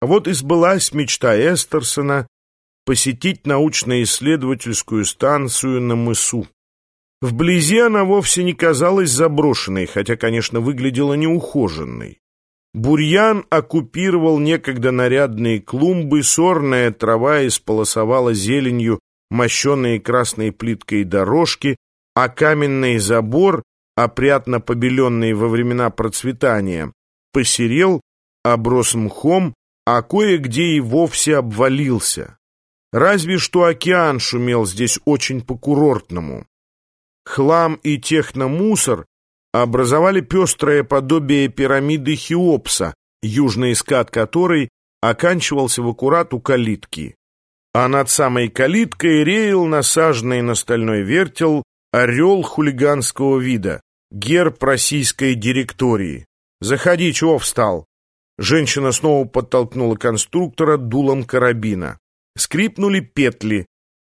Вот и сбылась мечта Эстерсона посетить научно-исследовательскую станцию на мысу. Вблизи она вовсе не казалась заброшенной, хотя, конечно, выглядела неухоженной. Бурьян оккупировал некогда нарядные клумбы, сорная трава исполосовала зеленью мощенные красной плиткой дорожки, а каменный забор, опрятно побеленный во времена процветания, посерел, оброс мхом, а кое-где и вовсе обвалился. Разве что океан шумел здесь очень по-курортному. Хлам и техномусор образовали пестрое подобие пирамиды Хеопса, южный скат которой оканчивался в аккурат у калитки. А над самой калиткой реял насаженный на стальной вертел орел хулиганского вида, герб российской директории. «Заходи, чего встал?» Женщина снова подтолкнула конструктора дулом карабина. Скрипнули петли.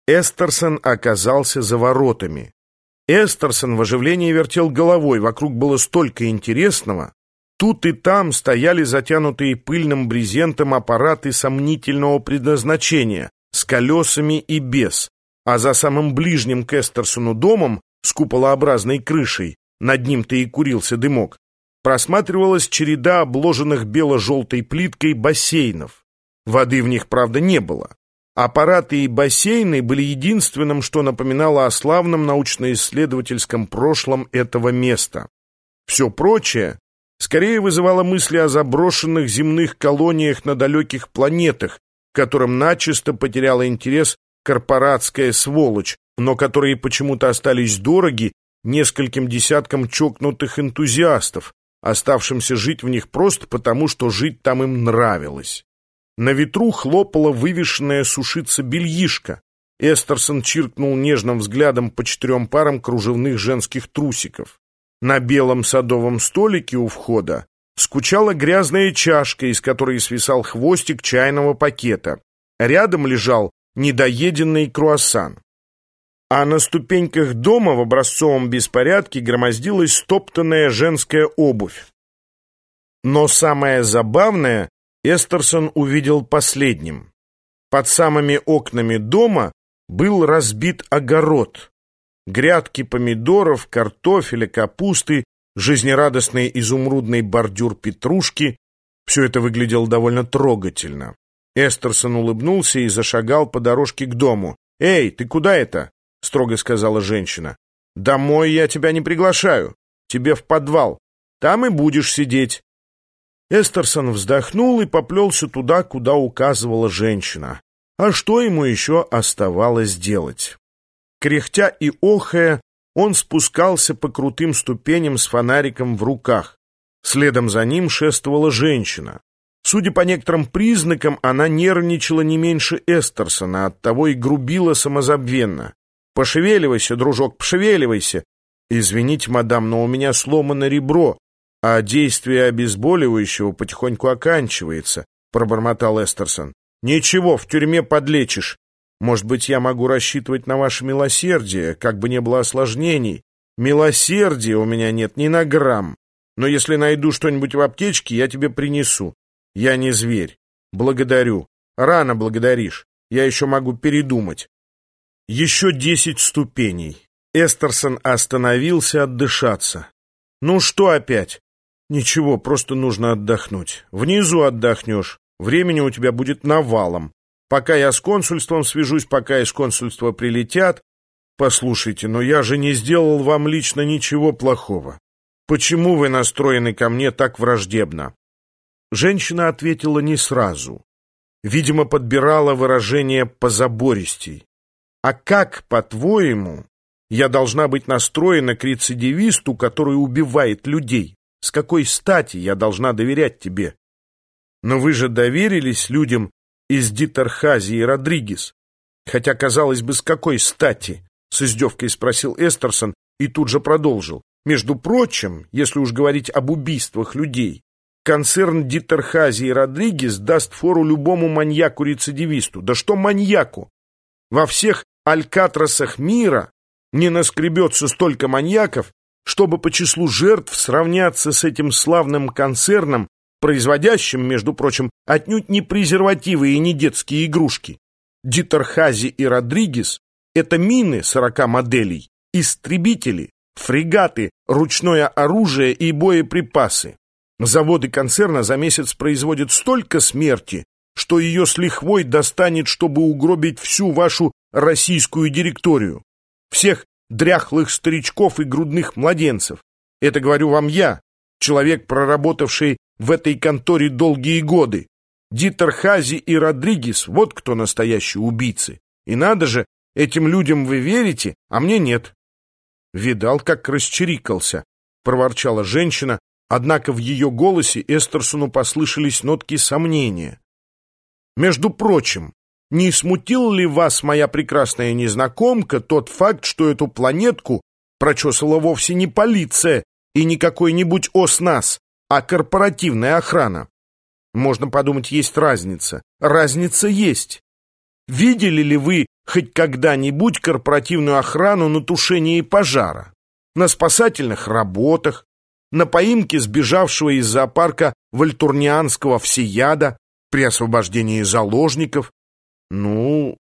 Эстерсон оказался за воротами. Эстерсон в оживлении вертел головой, вокруг было столько интересного. Тут и там стояли затянутые пыльным брезентом аппараты сомнительного предназначения, с колесами и без, а за самым ближним к Эстерсону домом, с куполообразной крышей, над ним-то и курился дымок, просматривалась череда обложенных бело-желтой плиткой бассейнов. Воды в них, правда, не было. Аппараты и бассейны были единственным, что напоминало о славном научно-исследовательском прошлом этого места. Все прочее скорее вызывало мысли о заброшенных земных колониях на далеких планетах, которым начисто потеряла интерес корпоратская сволочь, но которые почему-то остались дороги нескольким десяткам чокнутых энтузиастов, оставшимся жить в них просто потому, что жить там им нравилось. На ветру хлопала вывешенная сушиться бельишка. Эстерсон чиркнул нежным взглядом по четырем парам кружевных женских трусиков. На белом садовом столике у входа скучала грязная чашка, из которой свисал хвостик чайного пакета. Рядом лежал недоеденный круассан. А на ступеньках дома в образцовом беспорядке громоздилась стоптанная женская обувь. Но самое забавное Эстерсон увидел последним. Под самыми окнами дома был разбит огород. Грядки помидоров, картофеля, капусты, жизнерадостный изумрудный бордюр петрушки. Все это выглядело довольно трогательно. Эстерсон улыбнулся и зашагал по дорожке к дому. «Эй, ты куда это?» — строго сказала женщина. «Домой я тебя не приглашаю. Тебе в подвал. Там и будешь сидеть. Эстерсон вздохнул и поплелся туда, куда указывала женщина. А что ему еще оставалось делать? Кряхтя и охая, он спускался по крутым ступеням с фонариком в руках. Следом за ним шествовала женщина. Судя по некоторым признакам, она нервничала не меньше Эстерсона, оттого и грубила самозабвенно. «Пошевеливайся, дружок, пошевеливайся!» «Извините, мадам, но у меня сломано ребро а действие обезболивающего потихоньку оканчивается», — пробормотал Эстерсон. «Ничего, в тюрьме подлечишь. Может быть, я могу рассчитывать на ваше милосердие, как бы не было осложнений. Милосердия у меня нет ни на грамм. Но если найду что-нибудь в аптечке, я тебе принесу. Я не зверь. Благодарю. Рано благодаришь. Я еще могу передумать. Еще десять ступеней. Эстерсон остановился отдышаться. «Ну что опять?» «Ничего, просто нужно отдохнуть. Внизу отдохнешь. Времени у тебя будет навалом. Пока я с консульством свяжусь, пока из консульства прилетят. Послушайте, но я же не сделал вам лично ничего плохого. Почему вы настроены ко мне так враждебно?» Женщина ответила не сразу. Видимо, подбирала выражение позабористей. «А как, по-твоему, я должна быть настроена к рецидивисту, который убивает людей?» С какой стати я должна доверять тебе? Но вы же доверились людям из Дитерхази и Родригес. Хотя, казалось бы, с какой стати? С издевкой спросил Эстерсон и тут же продолжил. Между прочим, если уж говорить об убийствах людей, концерн Дитерхази и Родригес даст фору любому маньяку-рецидивисту. Да что маньяку? Во всех алькатросах мира не наскребется столько маньяков, чтобы по числу жертв сравняться с этим славным концерном производящим, между прочим, отнюдь не презервативы и не детские игрушки. Дитерхази и Родригес — это мины 40 моделей, истребители, фрегаты, ручное оружие и боеприпасы. Заводы концерна за месяц производят столько смерти, что ее с лихвой достанет, чтобы угробить всю вашу российскую директорию. Всех дряхлых старичков и грудных младенцев. Это говорю вам я, человек, проработавший в этой конторе долгие годы. Дитер Хази и Родригес — вот кто настоящие убийцы. И надо же, этим людям вы верите, а мне нет. Видал, как расчерикался, — проворчала женщина, однако в ее голосе Эстерсону послышались нотки сомнения. Между прочим, не смутил ли вас, моя прекрасная незнакомка, тот факт, что эту планетку прочесала вовсе не полиция и не какой-нибудь ОСНАС, а корпоративная охрана? Можно подумать, есть разница. Разница есть. Видели ли вы хоть когда-нибудь корпоративную охрану на тушении пожара? На спасательных работах? На поимке сбежавшего из зоопарка вальтурнианского всеяда? При освобождении заложников? Ну,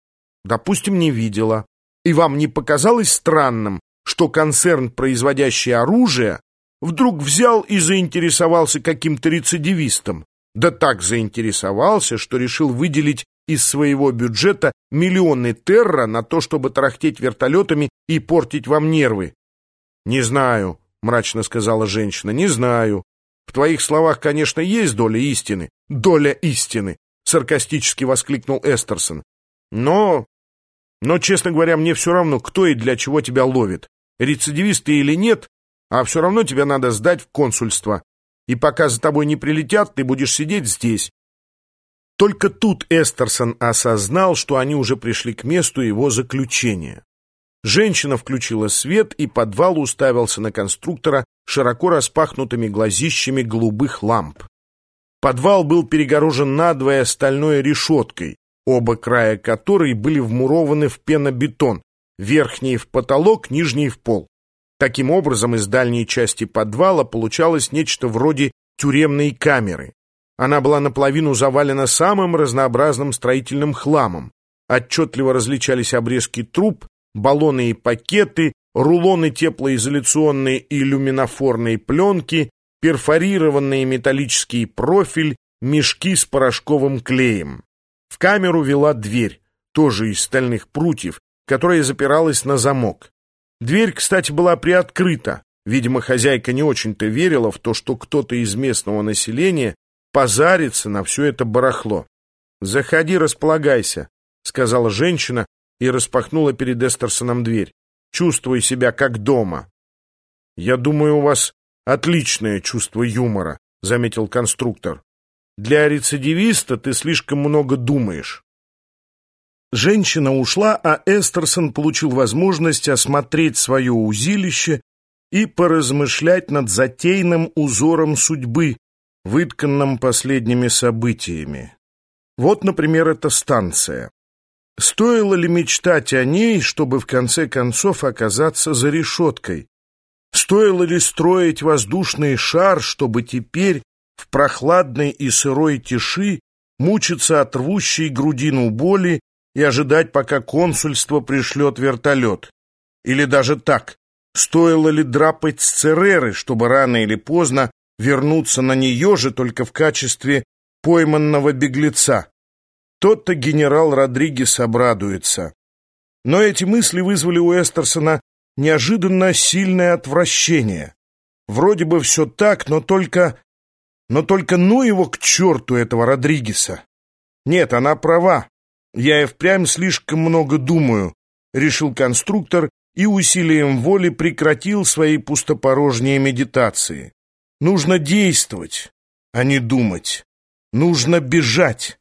допустим, не видела. И вам не показалось странным, что концерн, производящий оружие, вдруг взял и заинтересовался каким-то рецидивистом? Да так заинтересовался, что решил выделить из своего бюджета миллионы терра на то, чтобы тарахтеть вертолетами и портить вам нервы. «Не знаю», — мрачно сказала женщина, — «не знаю. В твоих словах, конечно, есть доля истины». «Доля истины!» — саркастически воскликнул Эстерсон. «Но... но, честно говоря, мне все равно, кто и для чего тебя ловит. Рецидивист ты или нет, а все равно тебя надо сдать в консульство и пока за тобой не прилетят, ты будешь сидеть здесь. Только тут Эстерсон осознал, что они уже пришли к месту его заключения. Женщина включила свет, и подвал уставился на конструктора широко распахнутыми глазищами голубых ламп. Подвал был перегорожен надвое стальной решеткой, оба края которой были вмурованы в пенобетон, верхний в потолок, нижний в пол. Таким образом, из дальней части подвала получалось нечто вроде тюремной камеры. Она была наполовину завалена самым разнообразным строительным хламом. Отчетливо различались обрезки труб, баллоны и пакеты, рулоны теплоизоляционной и люминофорной пленки, перфорированный металлический профиль, мешки с порошковым клеем. В камеру вела дверь, тоже из стальных прутьев, которая запиралась на замок. Дверь, кстати, была приоткрыта. Видимо, хозяйка не очень-то верила в то, что кто-то из местного населения позарится на все это барахло. «Заходи, располагайся», — сказала женщина и распахнула перед Эстерсоном дверь. «Чувствуй себя как дома». «Я думаю, у вас отличное чувство юмора», — заметил конструктор. «Для рецидивиста ты слишком много думаешь». Женщина ушла, а Эстерсон получил возможность осмотреть свое узилище и поразмышлять над затейным узором судьбы, вытканным последними событиями. Вот, например, эта станция. Стоило ли мечтать о ней, чтобы в конце концов оказаться за решеткой? Стоило ли строить воздушный шар, чтобы теперь в прохладной и сырой тиши мучиться от рвущей грудину боли и ожидать, пока консульство пришлет вертолет. Или даже так, стоило ли драпать с Цереры, чтобы рано или поздно вернуться на нее же только в качестве пойманного беглеца. Тот-то генерал Родригес обрадуется. Но эти мысли вызвали у Эстерсона неожиданно сильное отвращение. Вроде бы все так, но только... Но только ну его к черту, этого Родригеса. Нет, она права. «Я и впрямь слишком много думаю», — решил конструктор и усилием воли прекратил свои пустопорожние медитации. «Нужно действовать, а не думать. Нужно бежать».